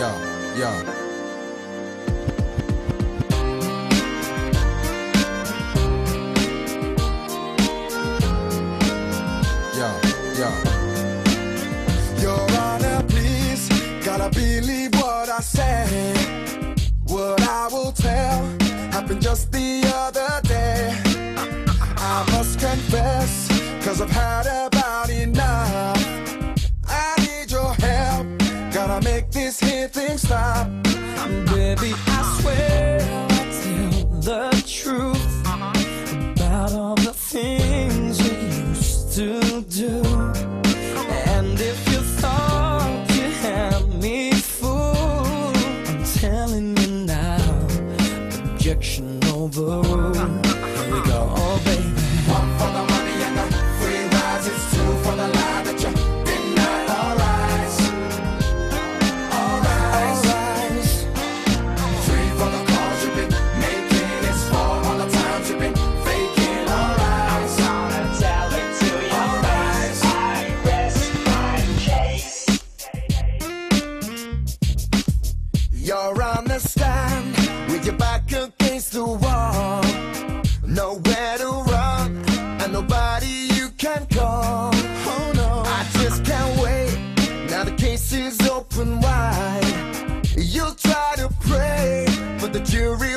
yo, yo. Yo, yo. Your Honor, please, gotta believe what I say. What I will tell happened just the other day. I must confess, cause I've had about Baby, I swear I'll tell the truth about all the things you used to do. And if you thought you had me fooled, I'm telling you now, objection overruled. You're on the stand with your back against the wall. Nowhere to run and nobody you can call. Oh no, I just can't wait. Now the case is open wide. You'll try to pray, but the jury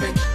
living.